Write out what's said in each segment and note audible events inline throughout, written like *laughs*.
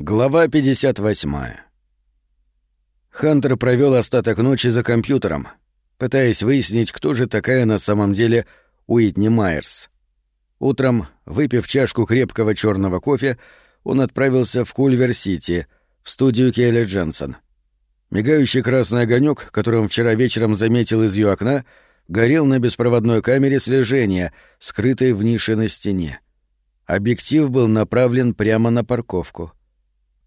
Глава 58. Хантер провел остаток ночи за компьютером, пытаясь выяснить, кто же такая на самом деле Уитни Майерс. Утром, выпив чашку крепкого черного кофе, он отправился в Кульвер-Сити, в студию Келли Дженсон. Мигающий красный огонек, который он вчера вечером заметил из ее окна, горел на беспроводной камере слежения, скрытой в нише на стене. Объектив был направлен прямо на парковку —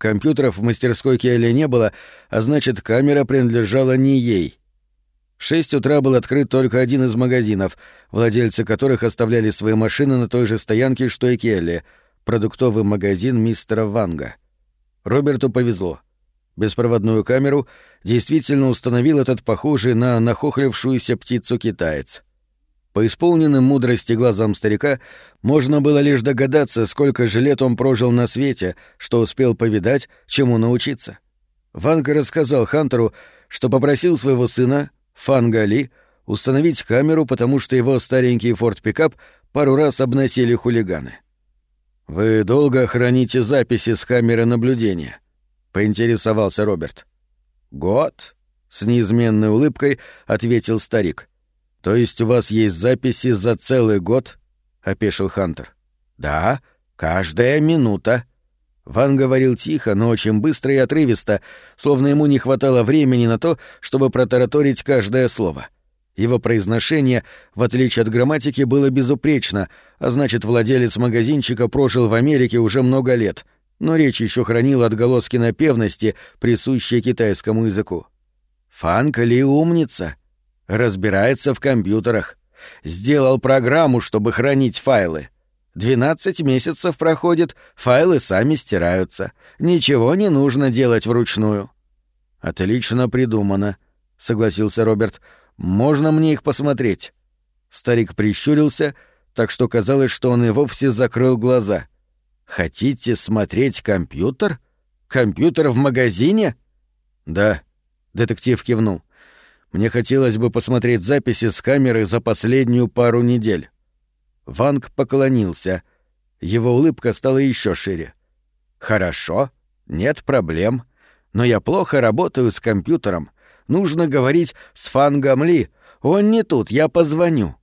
Компьютеров в мастерской Келли не было, а значит, камера принадлежала не ей. В шесть утра был открыт только один из магазинов, владельцы которых оставляли свои машины на той же стоянке, что и Келли — продуктовый магазин мистера Ванга. Роберту повезло. Беспроводную камеру действительно установил этот похожий на нахохлившуюся птицу-китаец — по исполненным мудрости глазам старика можно было лишь догадаться, сколько же лет он прожил на свете, что успел повидать, чему научиться. Ванга рассказал Хантеру, что попросил своего сына, Фанга Ли, установить камеру, потому что его старенький форт-пикап пару раз обносили хулиганы. «Вы долго храните записи с камеры наблюдения?» — поинтересовался Роберт. «Год?» — с неизменной улыбкой ответил старик. «То есть у вас есть записи за целый год?» — опешил Хантер. «Да, каждая минута». Ван говорил тихо, но очень быстро и отрывисто, словно ему не хватало времени на то, чтобы протараторить каждое слово. Его произношение, в отличие от грамматики, было безупречно, а значит, владелец магазинчика прожил в Америке уже много лет, но речь еще хранила отголоски напевности, присущие китайскому языку. «Фанк ли умница?» Разбирается в компьютерах. Сделал программу, чтобы хранить файлы. Двенадцать месяцев проходит, файлы сами стираются. Ничего не нужно делать вручную. Отлично придумано, согласился Роберт. Можно мне их посмотреть? Старик прищурился, так что казалось, что он и вовсе закрыл глаза. Хотите смотреть компьютер? Компьютер в магазине? Да, детектив кивнул. Мне хотелось бы посмотреть записи с камеры за последнюю пару недель. Ванг поклонился. Его улыбка стала еще шире. Хорошо, нет проблем. Но я плохо работаю с компьютером. Нужно говорить с Фангом Ли. Он не тут, я позвоню.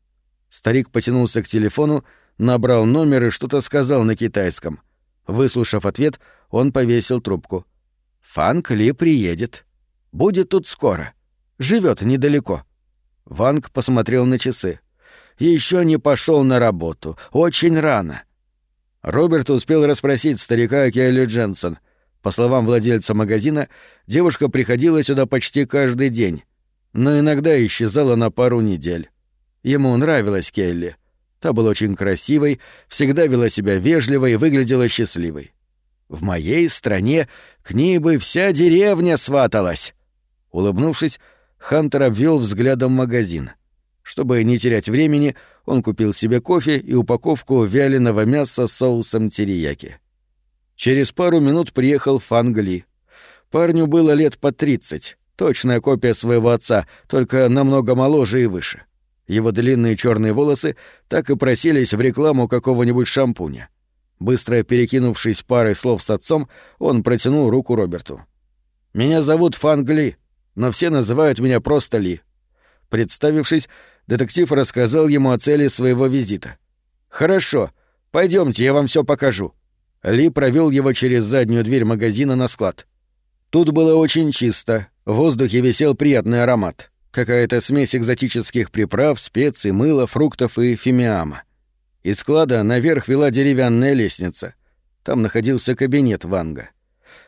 Старик потянулся к телефону, набрал номер и что-то сказал на китайском. Выслушав ответ, он повесил трубку. Фанг Ли приедет. Будет тут скоро. Живет недалеко. Ванг посмотрел на часы. Еще не пошел на работу. Очень рано. Роберт успел расспросить старика Келли Дженсон. По словам владельца магазина, девушка приходила сюда почти каждый день, но иногда исчезала на пару недель. Ему нравилась Келли. Та была очень красивой, всегда вела себя вежливо и выглядела счастливой. В моей стране к ней бы вся деревня сваталась. Улыбнувшись, Хантер обвел взглядом магазин. Чтобы не терять времени, он купил себе кофе и упаковку вяленого мяса с соусом терияки. Через пару минут приехал Фангли. Парню было лет по тридцать, точная копия своего отца, только намного моложе и выше. Его длинные черные волосы так и просились в рекламу какого-нибудь шампуня. Быстро перекинувшись парой слов с отцом, он протянул руку Роберту. «Меня зовут Фангли», но все называют меня просто Ли. Представившись, детектив рассказал ему о цели своего визита. «Хорошо, пойдемте, я вам все покажу». Ли провел его через заднюю дверь магазина на склад. Тут было очень чисто, в воздухе висел приятный аромат. Какая-то смесь экзотических приправ, специй, мыла, фруктов и фимиама. Из склада наверх вела деревянная лестница. Там находился кабинет Ванга.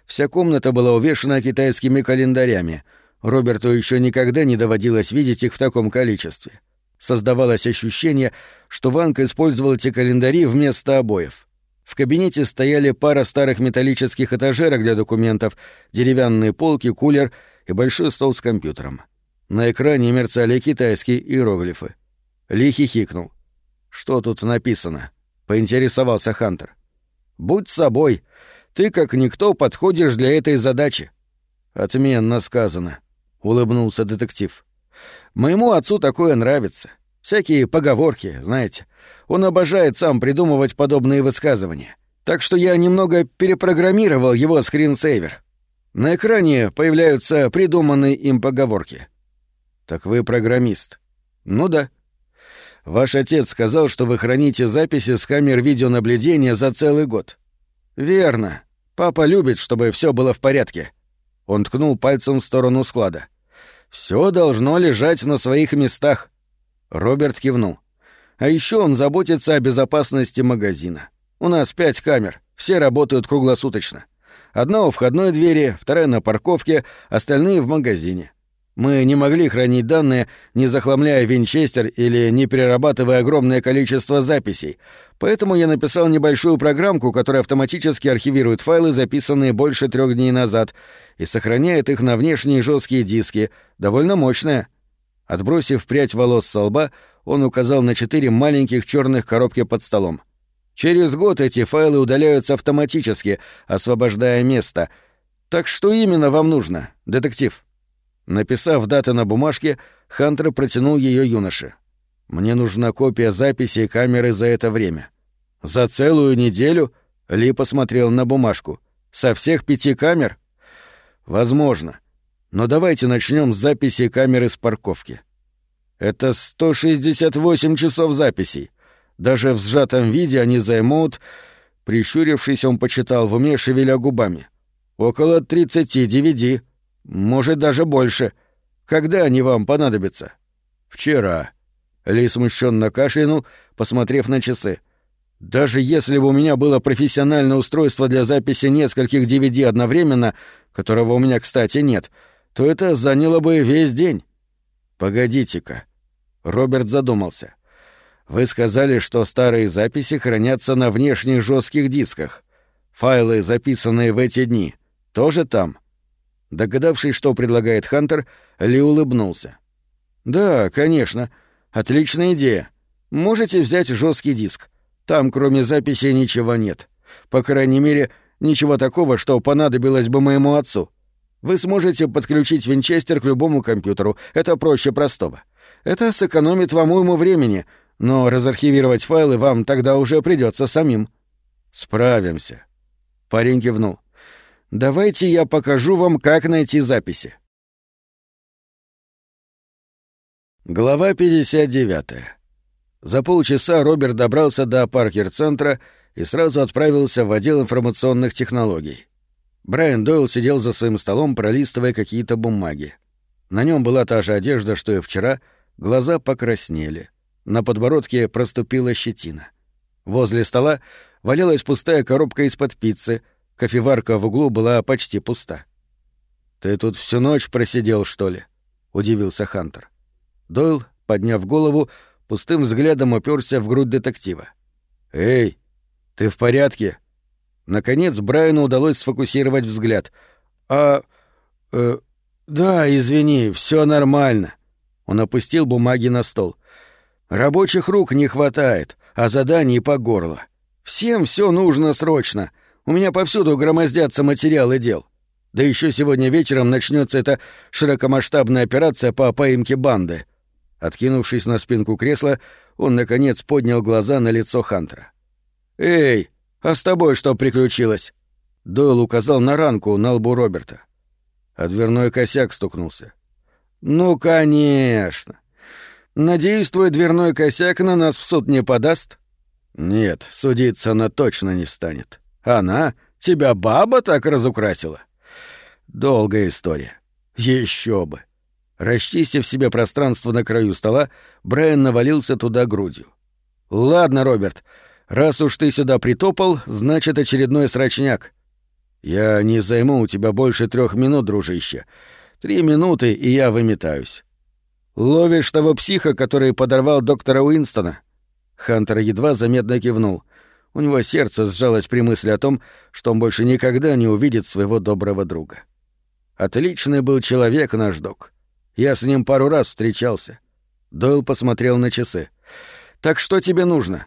Вся комната была увешана китайскими календарями — Роберту еще никогда не доводилось видеть их в таком количестве. Создавалось ощущение, что Ванг использовал эти календари вместо обоев. В кабинете стояли пара старых металлических этажерок для документов, деревянные полки, кулер и большой стол с компьютером. На экране мерцали китайские иероглифы. Ли хихикнул. «Что тут написано?» — поинтересовался Хантер. «Будь собой. Ты, как никто, подходишь для этой задачи». «Отменно сказано», — улыбнулся детектив. «Моему отцу такое нравится. Всякие поговорки, знаете. Он обожает сам придумывать подобные высказывания. Так что я немного перепрограммировал его скринсейвер. На экране появляются придуманные им поговорки. Так вы программист. Ну да. Ваш отец сказал, что вы храните записи с камер видеонаблюдения за целый год. Верно. Папа любит, чтобы все было в порядке. Он ткнул пальцем в сторону склада. Все должно лежать на своих местах. Роберт кивнул. А еще он заботится о безопасности магазина. У нас пять камер, все работают круглосуточно. Одна у входной двери, вторая на парковке, остальные в магазине. Мы не могли хранить данные, не захламляя винчестер или не перерабатывая огромное количество записей, поэтому я написал небольшую программку, которая автоматически архивирует файлы, записанные больше трех дней назад, и сохраняет их на внешние жесткие диски, довольно мощная. Отбросив прядь волос со лба, он указал на четыре маленьких черных коробки под столом. Через год эти файлы удаляются автоматически, освобождая место. Так что именно вам нужно, детектив? Написав даты на бумажке, Хантер протянул ее юноше. «Мне нужна копия записи камеры за это время». «За целую неделю?» — Ли посмотрел на бумажку. «Со всех пяти камер?» «Возможно. Но давайте начнем с записи камеры с парковки». «Это 168 часов записей. Даже в сжатом виде они займут...» Прищурившись, он почитал в уме, шевеля губами. «Около 30 DVD». Может, даже больше. Когда они вам понадобятся? Вчера. Ли смущенно кашлянул, посмотрев на часы. Даже если бы у меня было профессиональное устройство для записи нескольких DVD одновременно, которого у меня, кстати, нет, то это заняло бы весь день. Погодите-ка. Роберт задумался. Вы сказали, что старые записи хранятся на внешних жестких дисках. Файлы, записанные в эти дни, тоже там? Догадавшись, что предлагает Хантер, Ли улыбнулся. «Да, конечно. Отличная идея. Можете взять жесткий диск. Там, кроме записи, ничего нет. По крайней мере, ничего такого, что понадобилось бы моему отцу. Вы сможете подключить винчестер к любому компьютеру. Это проще простого. Это сэкономит вам уйму времени, но разархивировать файлы вам тогда уже придется самим». «Справимся». Парень кивнул. Давайте я покажу вам, как найти записи. Глава 59. За полчаса Роберт добрался до Паркер-центра и сразу отправился в отдел информационных технологий. Брайан Дойл сидел за своим столом, пролистывая какие-то бумаги. На нем была та же одежда, что и вчера, глаза покраснели. На подбородке проступила щетина. Возле стола валялась пустая коробка из-под пиццы — Кофеварка в углу была почти пуста. «Ты тут всю ночь просидел, что ли?» — удивился Хантер. Дойл, подняв голову, пустым взглядом уперся в грудь детектива. «Эй, ты в порядке?» Наконец Брайану удалось сфокусировать взгляд. «А... Э, да, извини, все нормально». Он опустил бумаги на стол. «Рабочих рук не хватает, а заданий по горло. Всем все нужно срочно. У меня повсюду громоздятся материалы дел. Да еще сегодня вечером начнется эта широкомасштабная операция по поимке банды. Откинувшись на спинку кресла, он, наконец, поднял глаза на лицо Хантера. «Эй, а с тобой что приключилось?» Дойл указал на ранку на лбу Роберта. А дверной косяк стукнулся. «Ну, конечно. Надеюсь, твой дверной косяк на нас в суд не подаст?» «Нет, судиться она точно не станет. Она? Тебя баба так разукрасила? Долгая история. Еще бы. Расчистив себе пространство на краю стола, Брайан навалился туда грудью. «Ладно, Роберт, раз уж ты сюда притопал, значит, очередной срачняк. Я не займу у тебя больше трех минут, дружище. Три минуты, и я выметаюсь. Ловишь того психа, который подорвал доктора Уинстона?» Хантер едва заметно кивнул. У него сердце сжалось при мысли о том, что он больше никогда не увидит своего доброго друга. Отличный был человек наш док. Я с ним пару раз встречался. Дойл посмотрел на часы. «Так что тебе нужно?»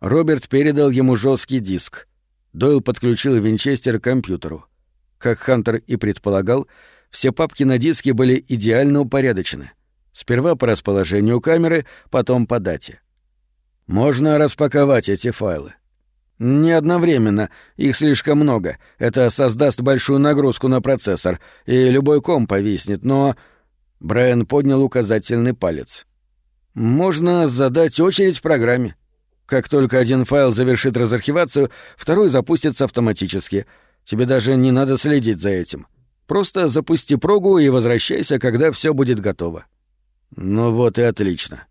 Роберт передал ему жесткий диск. Дойл подключил винчестер к компьютеру. Как Хантер и предполагал, все папки на диске были идеально упорядочены. Сперва по расположению камеры, потом по дате. «Можно распаковать эти файлы. Не одновременно, их слишком много. Это создаст большую нагрузку на процессор, и любой ком повиснет, но... Брайан поднял указательный палец. Можно задать очередь в программе. Как только один файл завершит разархивацию, второй запустится автоматически. Тебе даже не надо следить за этим. Просто запусти прогу и возвращайся, когда все будет готово. Ну вот и отлично.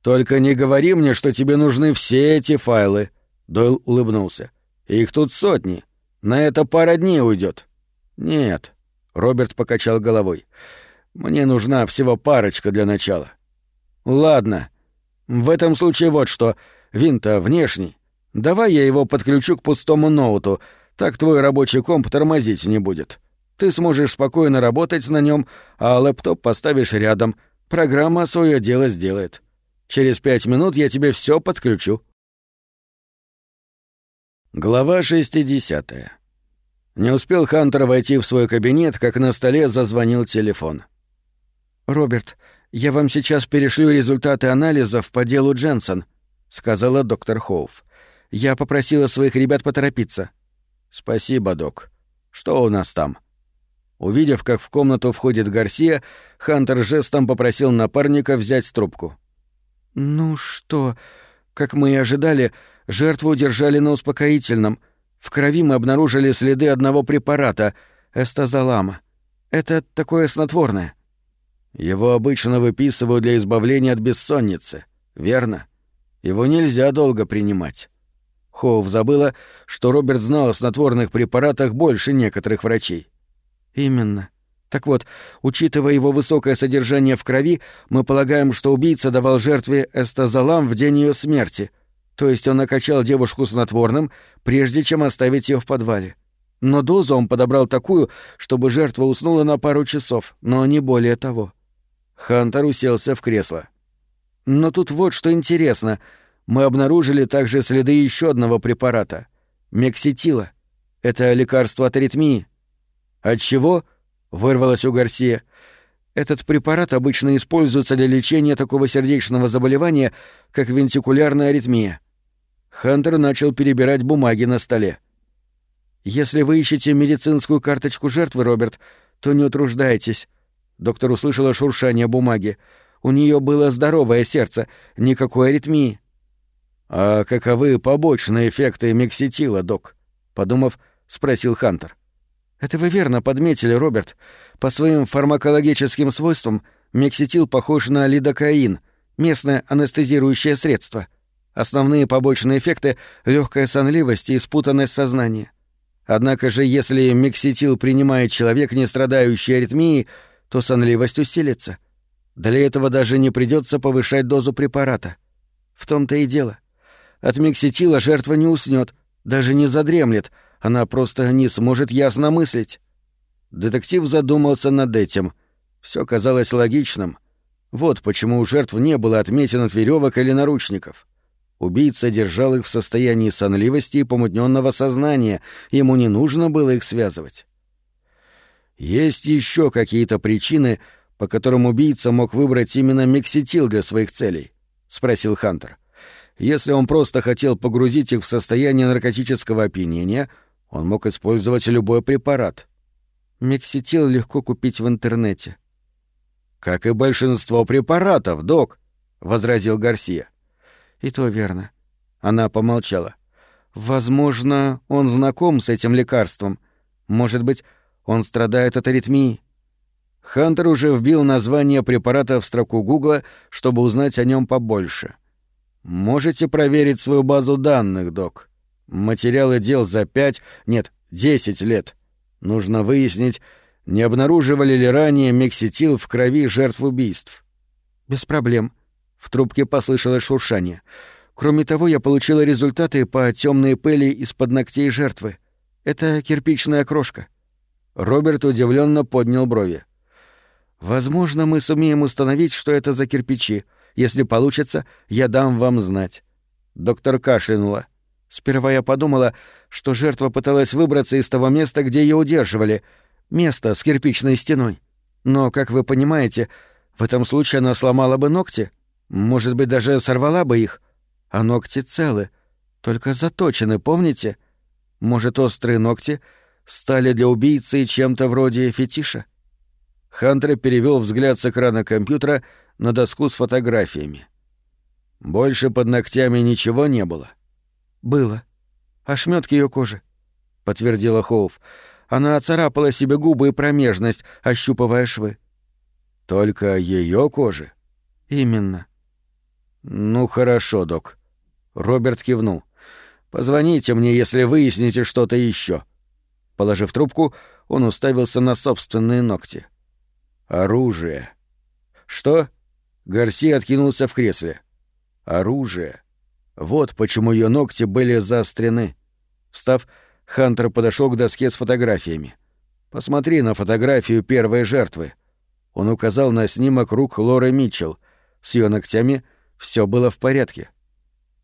Только не говори мне, что тебе нужны все эти файлы. Дойл улыбнулся. Их тут сотни. На это пара дней уйдет. Нет. Роберт покачал головой. Мне нужна всего парочка для начала. Ладно. В этом случае вот что. Винта внешний. Давай я его подключу к пустому ноуту, так твой рабочий комп тормозить не будет. Ты сможешь спокойно работать на нем, а лэптоп поставишь рядом. Программа свое дело сделает. Через пять минут я тебе все подключу. Глава 60. Не успел Хантер войти в свой кабинет, как на столе зазвонил телефон. «Роберт, я вам сейчас перешлю результаты анализов по делу Дженсон», — сказала доктор Хоуф. «Я попросила своих ребят поторопиться». «Спасибо, док. Что у нас там?» Увидев, как в комнату входит Гарсия, Хантер жестом попросил напарника взять трубку. «Ну что, как мы и ожидали, жертву удержали на успокоительном. В крови мы обнаружили следы одного препарата — эстазолама. Это такое снотворное». «Его обычно выписывают для избавления от бессонницы, верно? Его нельзя долго принимать». Хоув забыла, что Роберт знал о снотворных препаратах больше некоторых врачей. Именно. Так вот, учитывая его высокое содержание в крови, мы полагаем, что убийца давал жертве эстазолам в день ее смерти. То есть он накачал девушку снотворным, прежде чем оставить ее в подвале. Но дозу он подобрал такую, чтобы жертва уснула на пару часов, но не более того. Хантер уселся в кресло. Но тут вот что интересно. Мы обнаружили также следы еще одного препарата — мекситила. Это лекарство от аритмии. «От чего?» — вырвалось у Гарсия. «Этот препарат обычно используется для лечения такого сердечного заболевания, как вентикулярная аритмия». Хантер начал перебирать бумаги на столе. «Если вы ищете медицинскую карточку жертвы, Роберт, то не утруждайтесь». Доктор услышала шуршание бумаги. У нее было здоровое сердце, никакой аритмии. «А каковы побочные эффекты мекситила, док?» Подумав, спросил Хантер. Это вы верно подметили, Роберт. По своим фармакологическим свойствам мекситил похож на лидокаин, местное анестезирующее средство. Основные побочные эффекты — легкая сонливость и спутанность сознания. Однако же, если мекситил принимает человек, не страдающий аритмией, то сонливость усилится. Для этого даже не придется повышать дозу препарата. В том-то и дело. От мекситила жертва не уснет, даже не задремлет — она просто не сможет ясно мыслить. Детектив задумался над этим. Все казалось логичным. Вот почему у жертв не было отметин от веревок или наручников. Убийца держал их в состоянии сонливости и помутненного сознания, ему не нужно было их связывать. Есть еще какие-то причины, по которым убийца мог выбрать именно мекситил для своих целей? спросил Хантер. Если он просто хотел погрузить их в состояние наркотического опьянения, он мог использовать любой препарат. Мекситил легко купить в интернете. «Как и большинство препаратов, док», — возразил Гарсия. «И то верно». Она помолчала. «Возможно, он знаком с этим лекарством. Может быть, он страдает от аритмии». Хантер уже вбил название препарата в строку Гугла, чтобы узнать о нем побольше. «Можете проверить свою базу данных, док?» Материалы дел за пять, нет, десять лет. Нужно выяснить, не обнаруживали ли ранее мекситил в крови жертв убийств. Без проблем. В трубке послышалось шуршание. Кроме того, я получила результаты по темной пыли из-под ногтей жертвы. Это кирпичная крошка. Роберт удивленно поднял брови. Возможно, мы сумеем установить, что это за кирпичи. Если получится, я дам вам знать. Доктор кашлянула. Сперва я подумала, что жертва пыталась выбраться из того места, где ее удерживали, место с кирпичной стеной. Но, как вы понимаете, в этом случае она сломала бы ногти, может быть, даже сорвала бы их, а ногти целы. Только заточены, помните? Может, острые ногти стали для убийцы чем-то вроде фетиша? Хантер перевел взгляд с экрана компьютера на доску с фотографиями. Больше под ногтями ничего не было. Было. Ошметки ее кожи, подтвердила Хоув. Она оцарапала себе губы и промежность, ощупывая швы. Только ее кожи? Именно. Ну хорошо, док. Роберт кивнул. Позвоните мне, если выясните что-то еще. Положив трубку, он уставился на собственные ногти. Оружие. Что? Гарси откинулся в кресле. Оружие. Вот почему ее ногти были заострены. Встав, Хантер подошел к доске с фотографиями. Посмотри на фотографию первой жертвы. Он указал на снимок рук Лоры Митчелл. С ее ногтями все было в порядке.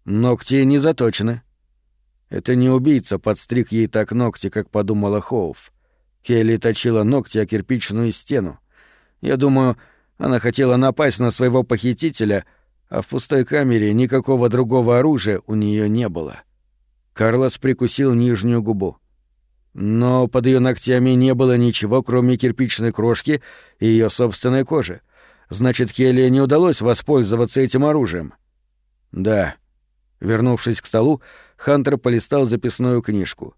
Ногти не заточены. Это не убийца подстриг ей так ногти, как подумала Хоуф. Келли точила ногти о кирпичную стену. Я думаю, она хотела напасть на своего похитителя, а в пустой камере никакого другого оружия у нее не было. Карлос прикусил нижнюю губу. Но под ее ногтями не было ничего, кроме кирпичной крошки и ее собственной кожи. Значит, Келли не удалось воспользоваться этим оружием. Да. Вернувшись к столу, Хантер полистал записную книжку.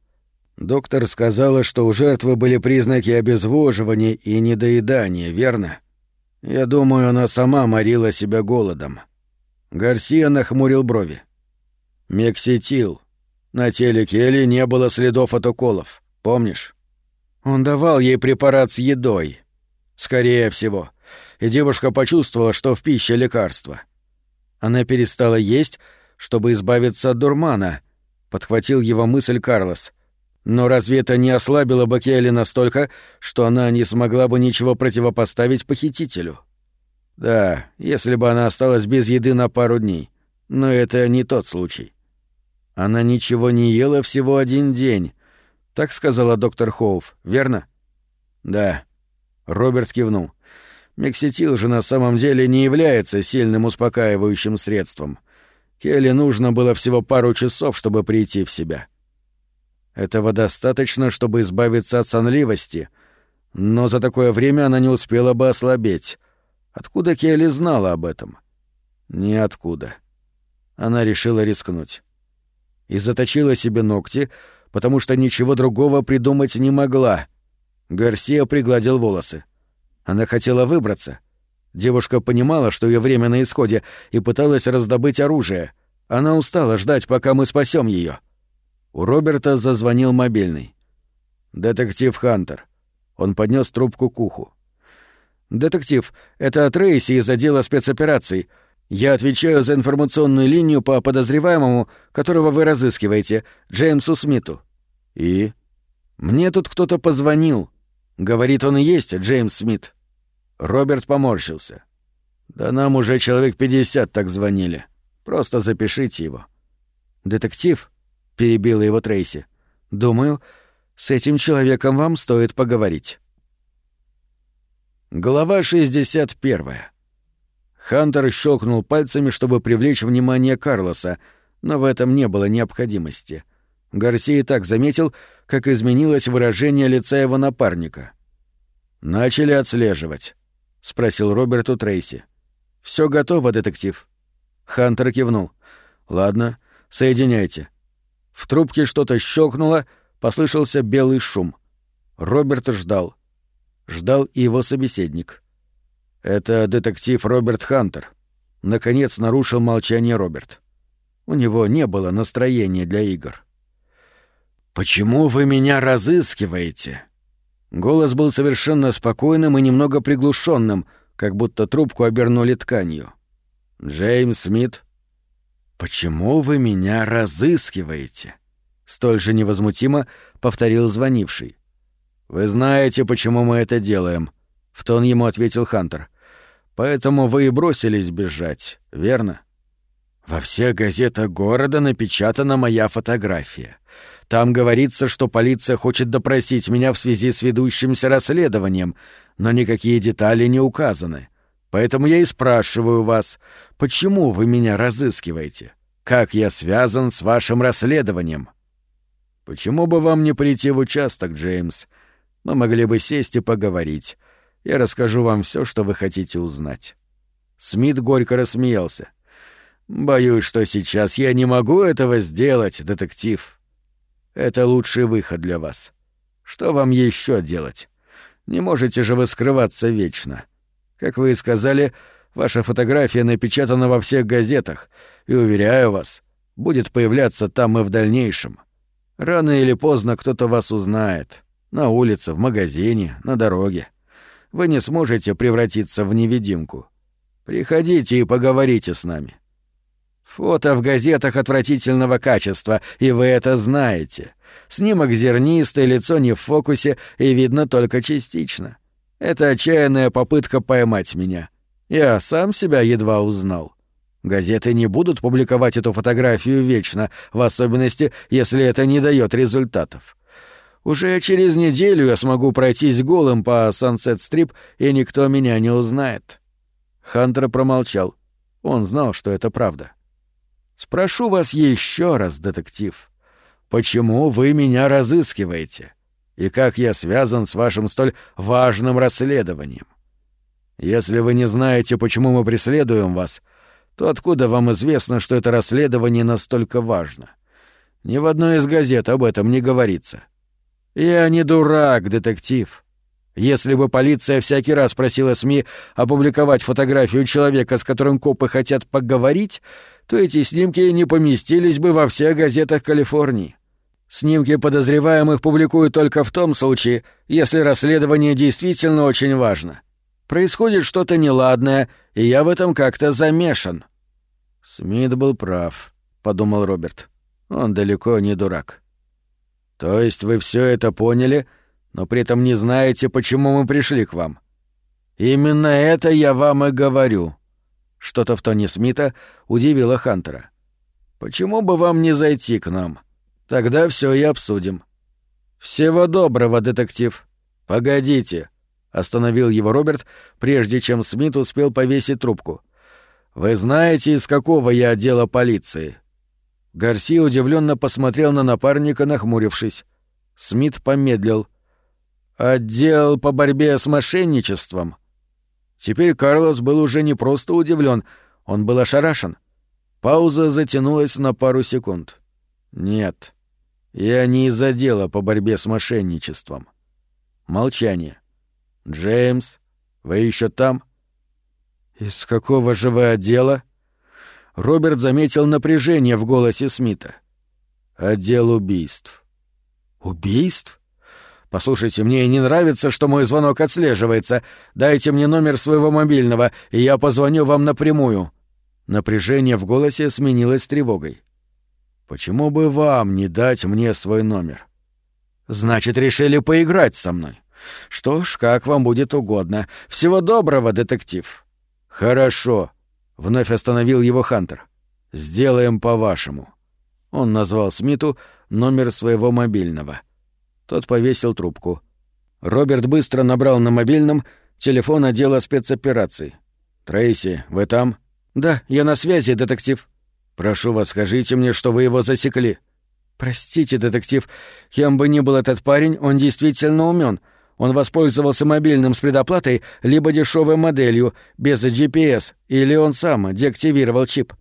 Доктор сказала, что у жертвы были признаки обезвоживания и недоедания, верно? Я думаю, она сама морила себя голодом. Гарсия нахмурил брови. Мекситил. На теле Келли не было следов от уколов, помнишь? Он давал ей препарат с едой. Скорее всего. И девушка почувствовала, что в пище лекарство. Она перестала есть, чтобы избавиться от дурмана, подхватил его мысль Карлос — но разве это не ослабило бы Келли настолько, что она не смогла бы ничего противопоставить похитителю? Да, если бы она осталась без еды на пару дней. Но это не тот случай. Она ничего не ела всего один день. Так сказала доктор Хоуф, верно? Да. Роберт кивнул. Мекситил же на самом деле не является сильным успокаивающим средством. Келли нужно было всего пару часов, чтобы прийти в себя. — этого достаточно, чтобы избавиться от сонливости. Но за такое время она не успела бы ослабеть. Откуда Келли знала об этом? Ниоткуда. Она решила рискнуть. И заточила себе ногти, потому что ничего другого придумать не могла. Гарсия пригладил волосы. Она хотела выбраться. Девушка понимала, что ее время на исходе, и пыталась раздобыть оружие. Она устала ждать, пока мы спасем ее. У Роберта зазвонил мобильный. «Детектив Хантер». Он поднес трубку к уху. «Детектив, это Трейси из отдела спецопераций. Я отвечаю за информационную линию по подозреваемому, которого вы разыскиваете, Джеймсу Смиту». «И?» «Мне тут кто-то позвонил. Говорит, он и есть Джеймс Смит». Роберт поморщился. «Да нам уже человек пятьдесят так звонили. Просто запишите его». «Детектив?» перебила его Трейси. Думаю, с этим человеком вам стоит поговорить. Глава 61. Хантер щелкнул пальцами, чтобы привлечь внимание Карлоса, но в этом не было необходимости. Гарсия так заметил, как изменилось выражение лица его напарника. «Начали отслеживать», — спросил Роберт у Трейси. Все готово, детектив». Хантер кивнул. «Ладно, соединяйте. В трубке что-то щелкнуло, послышался белый шум. Роберт ждал. Ждал и его собеседник. «Это детектив Роберт Хантер». Наконец нарушил молчание Роберт. У него не было настроения для игр. «Почему вы меня разыскиваете?» Голос был совершенно спокойным и немного приглушенным, как будто трубку обернули тканью. «Джеймс Смит «Почему вы меня разыскиваете?» Столь же невозмутимо повторил звонивший. «Вы знаете, почему мы это делаем», — в тон ему ответил Хантер. «Поэтому вы и бросились бежать, верно?» «Во всех газетах города напечатана моя фотография. Там говорится, что полиция хочет допросить меня в связи с ведущимся расследованием, но никакие детали не указаны. Поэтому я и спрашиваю вас, почему вы меня разыскиваете? как я связан с вашим расследованием. Почему бы вам не прийти в участок, Джеймс? Мы могли бы сесть и поговорить. Я расскажу вам все, что вы хотите узнать. Смит горько рассмеялся. Боюсь, что сейчас я не могу этого сделать, детектив. Это лучший выход для вас. Что вам еще делать? Не можете же вы скрываться вечно. Как вы и сказали, ваша фотография напечатана во всех газетах, и, уверяю вас, будет появляться там и в дальнейшем. Рано или поздно кто-то вас узнает. На улице, в магазине, на дороге. Вы не сможете превратиться в невидимку. Приходите и поговорите с нами. Фото в газетах отвратительного качества, и вы это знаете. Снимок зернистый, лицо не в фокусе и видно только частично. Это отчаянная попытка поймать меня. Я сам себя едва узнал. Газеты не будут публиковать эту фотографию вечно, в особенности, если это не дает результатов. Уже через неделю я смогу пройтись голым по Сансет-стрип, и никто меня не узнает. Хантер промолчал. Он знал, что это правда. Спрошу вас еще раз, детектив. Почему вы меня разыскиваете? И как я связан с вашим столь важным расследованием? Если вы не знаете, почему мы преследуем вас, то откуда вам известно, что это расследование настолько важно? Ни в одной из газет об этом не говорится. Я не дурак, детектив. Если бы полиция всякий раз просила СМИ опубликовать фотографию человека, с которым копы хотят поговорить, то эти снимки не поместились бы во всех газетах Калифорнии. Снимки подозреваемых публикуют только в том случае, если расследование действительно очень важно. Происходит что-то неладное, и я в этом как-то замешан. Смит был прав, подумал Роберт. Он далеко не дурак. То есть вы все это поняли, но при этом не знаете, почему мы пришли к вам? Именно это я вам и говорю. Что-то в тоне Смита удивило Хантера. Почему бы вам не зайти к нам? Тогда все и обсудим. Всего доброго, детектив. Погодите, остановил его Роберт, прежде чем Смит успел повесить трубку. Вы знаете, из какого я отдела полиции? Гарси удивленно посмотрел на напарника, нахмурившись. Смит помедлил. Отдел по борьбе с мошенничеством. Теперь Карлос был уже не просто удивлен, он был ошарашен. Пауза затянулась на пару секунд. «Нет, я не из отдела по борьбе с мошенничеством». Молчание. «Джеймс, вы еще там?» «Из какого же вы отдела?» Роберт заметил напряжение в голосе Смита. «Отдел убийств». «Убийств?» «Послушайте, мне не нравится, что мой звонок отслеживается. Дайте мне номер своего мобильного, и я позвоню вам напрямую». Напряжение в голосе сменилось тревогой. «Почему бы вам не дать мне свой номер?» «Значит, решили поиграть со мной. Что ж, как вам будет угодно. Всего доброго, детектив». «Хорошо», — вновь остановил его Хантер. «Сделаем по-вашему». Он назвал Смиту номер своего мобильного — тот повесил трубку. Роберт быстро набрал на мобильном телефон отдела спецопераций. «Трейси, вы там?» «Да, я на связи, детектив». «Прошу вас, скажите мне, что вы его засекли». «Простите, детектив, кем бы ни был этот парень, он действительно умен. Он воспользовался мобильным с предоплатой, либо дешевой моделью, без GPS, или он сам деактивировал чип».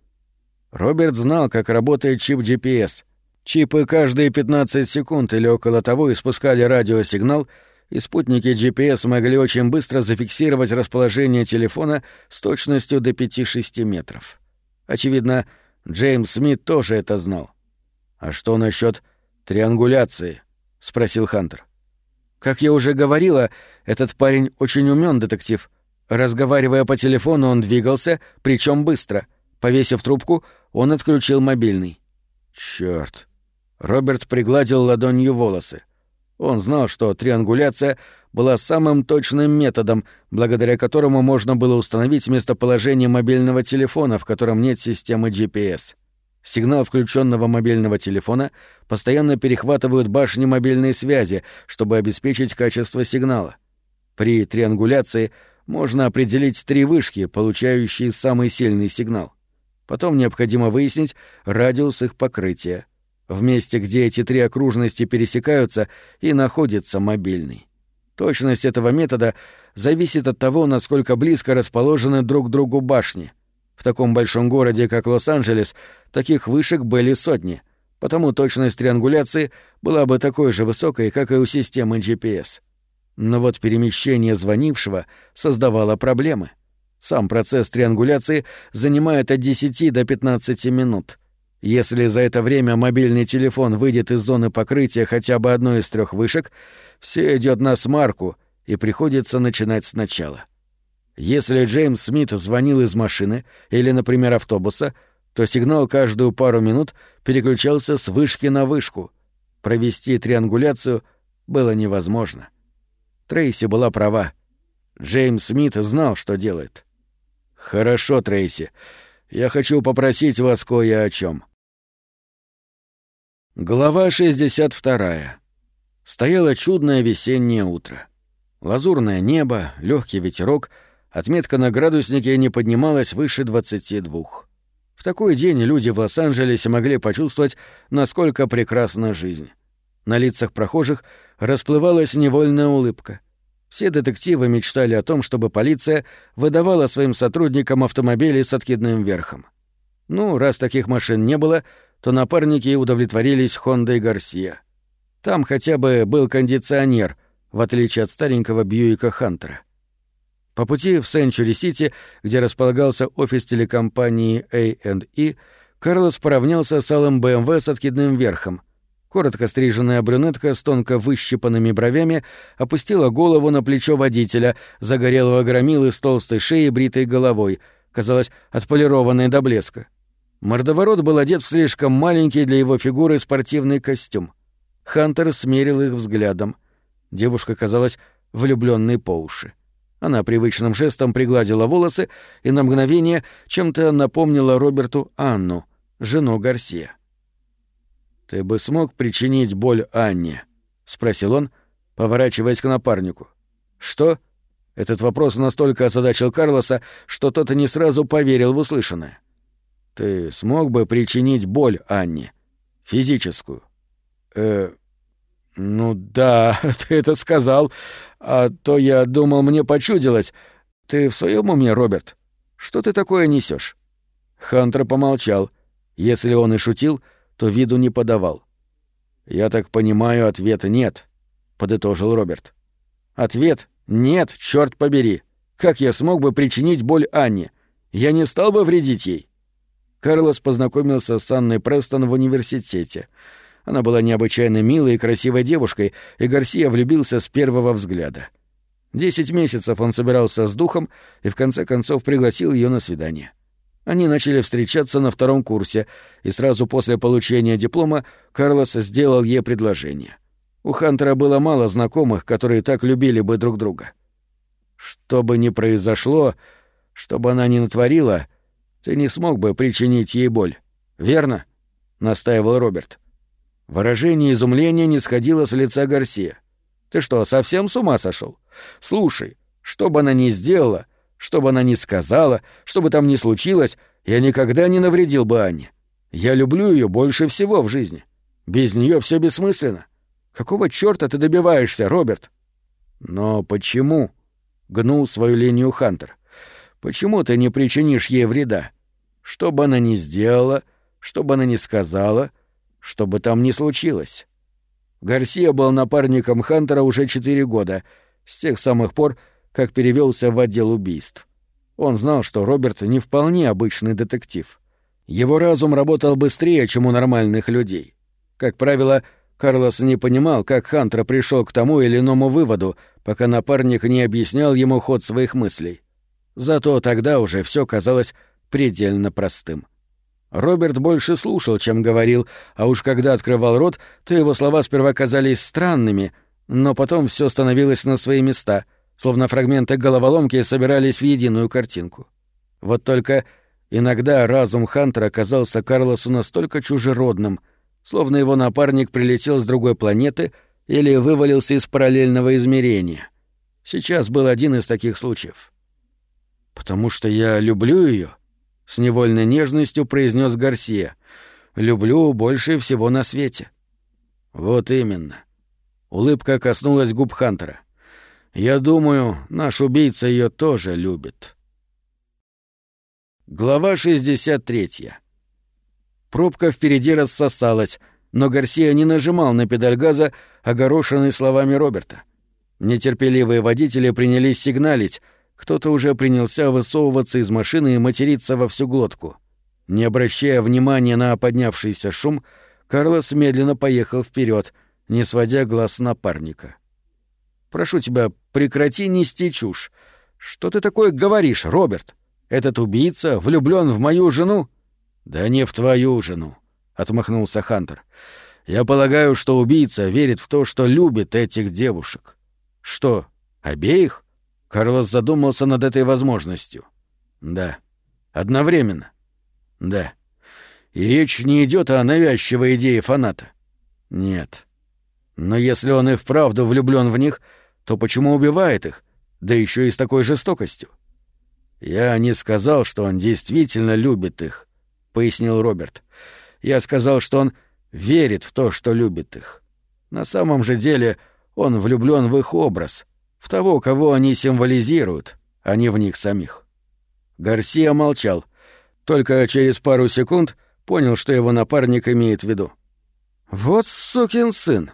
Роберт знал, как работает чип GPS. Чипы каждые 15 секунд или около того испускали радиосигнал, и спутники GPS могли очень быстро зафиксировать расположение телефона с точностью до 5-6 метров. Очевидно, Джеймс Смит тоже это знал. «А что насчет триангуляции?» — спросил Хантер. «Как я уже говорила, этот парень очень умен, детектив. Разговаривая по телефону, он двигался, причем быстро. Повесив трубку, он отключил мобильный. Черт! Роберт пригладил ладонью волосы. Он знал, что триангуляция была самым точным методом, благодаря которому можно было установить местоположение мобильного телефона, в котором нет системы GPS. Сигнал включенного мобильного телефона постоянно перехватывают башни мобильной связи, чтобы обеспечить качество сигнала. При триангуляции можно определить три вышки, получающие самый сильный сигнал. Потом необходимо выяснить радиус их покрытия. В месте, где эти три окружности пересекаются, и находится мобильный. Точность этого метода зависит от того, насколько близко расположены друг к другу башни. В таком большом городе, как Лос-Анджелес, таких вышек были сотни, потому точность триангуляции была бы такой же высокой, как и у системы GPS. Но вот перемещение звонившего создавало проблемы. Сам процесс триангуляции занимает от 10 до 15 минут. Если за это время мобильный телефон выйдет из зоны покрытия хотя бы одной из трех вышек, все идет на смарку, и приходится начинать сначала. Если Джеймс Смит звонил из машины или, например, автобуса, то сигнал каждую пару минут переключался с вышки на вышку. Провести триангуляцию было невозможно. Трейси была права. Джеймс Смит знал, что делает. «Хорошо, Трейси. Я хочу попросить вас кое о чем. Глава 62. Стояло чудное весеннее утро. Лазурное небо, легкий ветерок, отметка на градуснике не поднималась выше 22. В такой день люди в Лос-Анджелесе могли почувствовать, насколько прекрасна жизнь. На лицах прохожих расплывалась невольная улыбка. Все детективы мечтали о том, чтобы полиция выдавала своим сотрудникам автомобили с откидным верхом. Ну, раз таких машин не было, то напарники удовлетворились Хондой Гарсия. Там хотя бы был кондиционер, в отличие от старенького Бьюика Хантера. По пути в Сенчури-Сити, где располагался офис телекомпании A&E, Карлос поравнялся с алым БМВ с откидным верхом. Коротко стриженная брюнетка с тонко выщипанными бровями опустила голову на плечо водителя, загорелого громилы с толстой шеей бритой головой, казалось, отполированной до блеска. Мордоворот был одет в слишком маленький для его фигуры спортивный костюм. Хантер смерил их взглядом. Девушка казалась влюбленной по уши. Она привычным жестом пригладила волосы и на мгновение чем-то напомнила Роберту Анну, жену Гарсия. «Ты бы смог причинить боль Анне?» — спросил он, поворачиваясь к напарнику. «Что?» Этот вопрос настолько озадачил Карлоса, что тот и не сразу поверил в услышанное. Ты смог бы причинить боль Анне? Физическую? Э, ну да, *laughs* ты это сказал, а то я думал, мне почудилось. Ты в своем уме, Роберт? Что ты такое несешь? Хантер помолчал. Если он и шутил, то виду не подавал. «Я так понимаю, ответа нет», — подытожил Роберт. «Ответ — нет, черт побери. Как я смог бы причинить боль Анне? Я не стал бы вредить ей. Карлос познакомился с Анной Престон в университете. Она была необычайно милой и красивой девушкой, и Гарсия влюбился с первого взгляда. Десять месяцев он собирался с духом и в конце концов пригласил ее на свидание. Они начали встречаться на втором курсе, и сразу после получения диплома Карлос сделал ей предложение. У Хантера было мало знакомых, которые так любили бы друг друга. Что бы ни произошло, что бы она ни натворила — ты не смог бы причинить ей боль, верно?» — настаивал Роберт. Выражение изумления не сходило с лица Гарсия. «Ты что, совсем с ума сошел? Слушай, что бы она ни сделала, что бы она ни сказала, что бы там ни случилось, я никогда не навредил бы Анне. Я люблю ее больше всего в жизни. Без нее все бессмысленно. Какого чёрта ты добиваешься, Роберт?» «Но почему?» — гнул свою линию Хантер. Почему ты не причинишь ей вреда? Что бы она ни сделала, что бы она ни сказала, что бы там ни случилось. Гарсия был напарником Хантера уже четыре года, с тех самых пор, как перевелся в отдел убийств. Он знал, что Роберт не вполне обычный детектив. Его разум работал быстрее, чем у нормальных людей. Как правило, Карлос не понимал, как Хантер пришел к тому или иному выводу, пока напарник не объяснял ему ход своих мыслей. Зато тогда уже все казалось предельно простым. Роберт больше слушал, чем говорил, а уж когда открывал рот, то его слова сперва казались странными, но потом все становилось на свои места, словно фрагменты головоломки собирались в единую картинку. Вот только иногда разум Хантера казался Карлосу настолько чужеродным, словно его напарник прилетел с другой планеты или вывалился из параллельного измерения. Сейчас был один из таких случаев. «Потому что я люблю ее? с невольной нежностью произнес Гарсия. Люблю больше всего на свете. Вот именно. Улыбка коснулась губ Хантера. Я думаю, наш убийца ее тоже любит. Глава 63. Пробка впереди рассосалась, но Гарсия не нажимал на педаль газа, огорошенный словами Роберта. Нетерпеливые водители принялись сигналить, кто-то уже принялся высовываться из машины и материться во всю глотку. Не обращая внимания на поднявшийся шум, Карлос медленно поехал вперед, не сводя глаз напарника. «Прошу тебя, прекрати нести чушь. Что ты такое говоришь, Роберт? Этот убийца влюблён в мою жену?» «Да не в твою жену», — отмахнулся Хантер. «Я полагаю, что убийца верит в то, что любит этих девушек». «Что, обеих?» Карлос задумался над этой возможностью. Да. Одновременно. Да. И речь не идет о навязчивой идее фаната. Нет. Но если он и вправду влюблен в них, то почему убивает их, да еще и с такой жестокостью? Я не сказал, что он действительно любит их, пояснил Роберт. Я сказал, что он верит в то, что любит их. На самом же деле он влюблен в их образ, в того, кого они символизируют, а не в них самих. Гарсия молчал, только через пару секунд понял, что его напарник имеет в виду. «Вот сукин сын!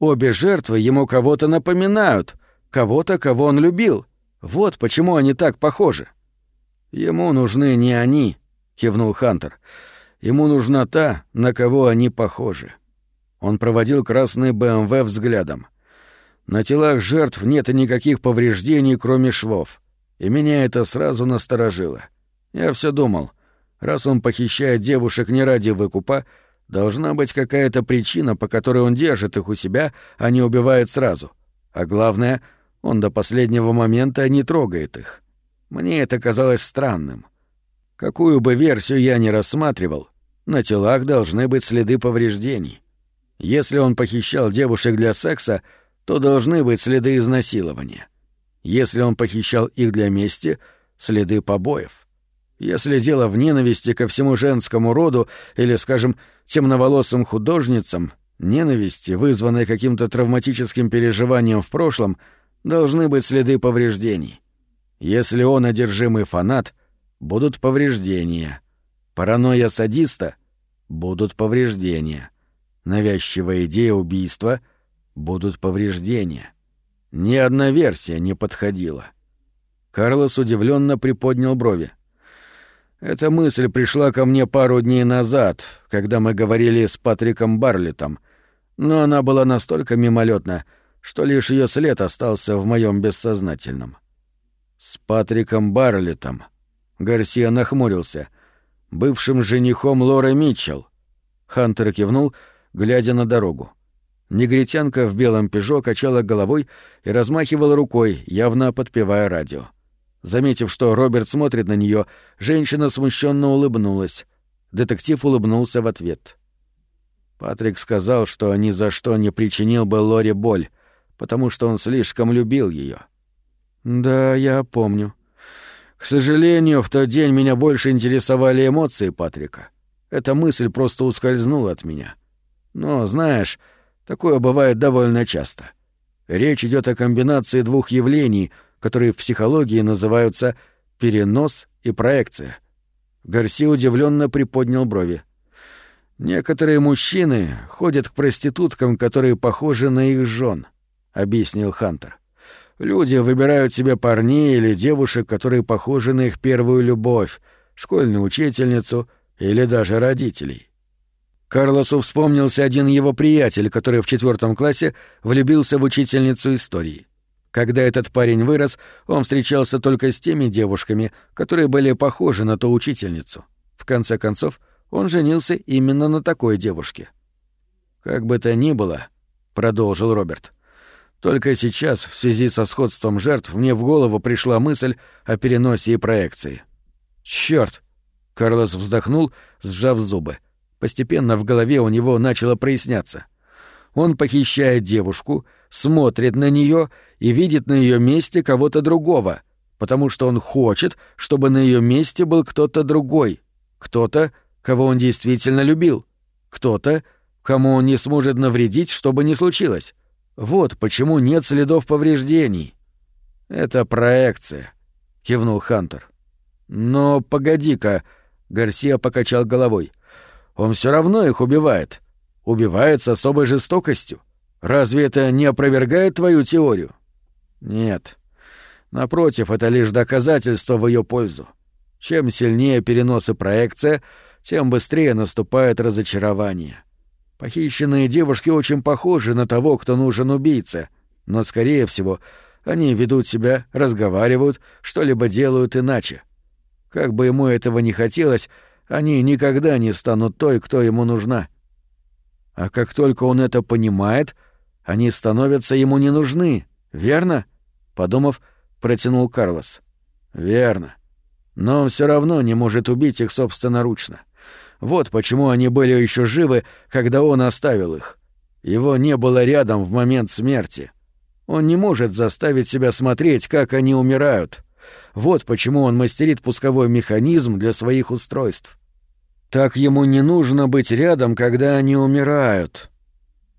Обе жертвы ему кого-то напоминают, кого-то, кого он любил. Вот почему они так похожи». «Ему нужны не они», — кивнул Хантер. «Ему нужна та, на кого они похожи». Он проводил красный БМВ взглядом. На телах жертв нет никаких повреждений, кроме швов. И меня это сразу насторожило. Я все думал, раз он похищает девушек не ради выкупа, должна быть какая-то причина, по которой он держит их у себя, а не убивает сразу. А главное, он до последнего момента не трогает их. Мне это казалось странным. Какую бы версию я ни рассматривал, на телах должны быть следы повреждений. Если он похищал девушек для секса, то должны быть следы изнасилования. Если он похищал их для мести, следы побоев. Если дело в ненависти ко всему женскому роду или, скажем, темноволосым художницам, ненависти, вызванной каким-то травматическим переживанием в прошлом, должны быть следы повреждений. Если он одержимый фанат, будут повреждения. Паранойя садиста — будут повреждения. Навязчивая идея убийства — будут повреждения. Ни одна версия не подходила. Карлос удивленно приподнял брови. Эта мысль пришла ко мне пару дней назад, когда мы говорили с Патриком Барлетом, но она была настолько мимолетна, что лишь ее след остался в моем бессознательном. С Патриком Барлетом. Гарсия нахмурился. Бывшим женихом Лоры Митчелл. Хантер кивнул, глядя на дорогу. Негритянка в белом пижо качала головой и размахивала рукой, явно подпевая радио. Заметив, что Роберт смотрит на нее, женщина смущенно улыбнулась. Детектив улыбнулся в ответ. Патрик сказал, что ни за что не причинил бы Лоре боль, потому что он слишком любил ее. «Да, я помню. К сожалению, в тот день меня больше интересовали эмоции Патрика. Эта мысль просто ускользнула от меня. Но, знаешь, Такое бывает довольно часто. Речь идет о комбинации двух явлений, которые в психологии называются перенос и проекция. Гарси удивленно приподнял брови. Некоторые мужчины ходят к проституткам, которые похожи на их жен, объяснил Хантер. Люди выбирают себе парней или девушек, которые похожи на их первую любовь, школьную учительницу или даже родителей. Карлосу вспомнился один его приятель, который в четвертом классе влюбился в учительницу истории. Когда этот парень вырос, он встречался только с теми девушками, которые были похожи на ту учительницу. В конце концов, он женился именно на такой девушке. «Как бы то ни было», — продолжил Роберт, — «только сейчас, в связи со сходством жертв, мне в голову пришла мысль о переносе и проекции». «Чёрт!» — Карлос вздохнул, сжав зубы. — Постепенно в голове у него начало проясняться. Он похищает девушку, смотрит на нее и видит на ее месте кого-то другого. потому что он хочет, чтобы на ее месте был кто-то другой, кто-то, кого он действительно любил, кто-то, кому он не сможет навредить, что бы ни случилось. Вот почему нет следов повреждений. Это проекция, кивнул Хантер. Но погоди-ка, Гарсия покачал головой. Он все равно их убивает. Убивает с особой жестокостью. Разве это не опровергает твою теорию? Нет. Напротив, это лишь доказательство в ее пользу. Чем сильнее перенос и проекция, тем быстрее наступает разочарование. Похищенные девушки очень похожи на того, кто нужен убийце, но, скорее всего, они ведут себя, разговаривают, что-либо делают иначе. Как бы ему этого не хотелось, они никогда не станут той, кто ему нужна. А как только он это понимает, они становятся ему не нужны, верно? Подумав, протянул Карлос. Верно. Но он все равно не может убить их собственноручно. Вот почему они были еще живы, когда он оставил их. Его не было рядом в момент смерти. Он не может заставить себя смотреть, как они умирают. Вот почему он мастерит пусковой механизм для своих устройств. Так ему не нужно быть рядом, когда они умирают.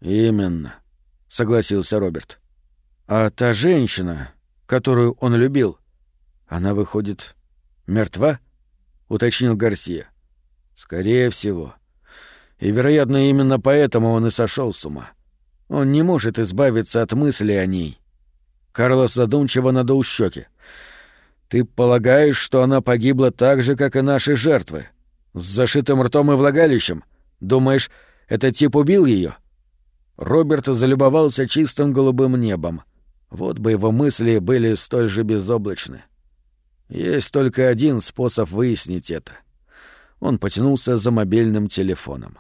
Именно, согласился Роберт. А та женщина, которую он любил, она выходит мертва? уточнил Гарсия. Скорее всего. И, вероятно, именно поэтому он и сошел с ума. Он не может избавиться от мысли о ней. Карлос задумчиво надул щеки. «Ты полагаешь, что она погибла так же, как и наши жертвы? С зашитым ртом и влагалищем? Думаешь, этот тип убил ее? Роберт залюбовался чистым голубым небом. Вот бы его мысли были столь же безоблачны. Есть только один способ выяснить это — он потянулся за мобильным телефоном.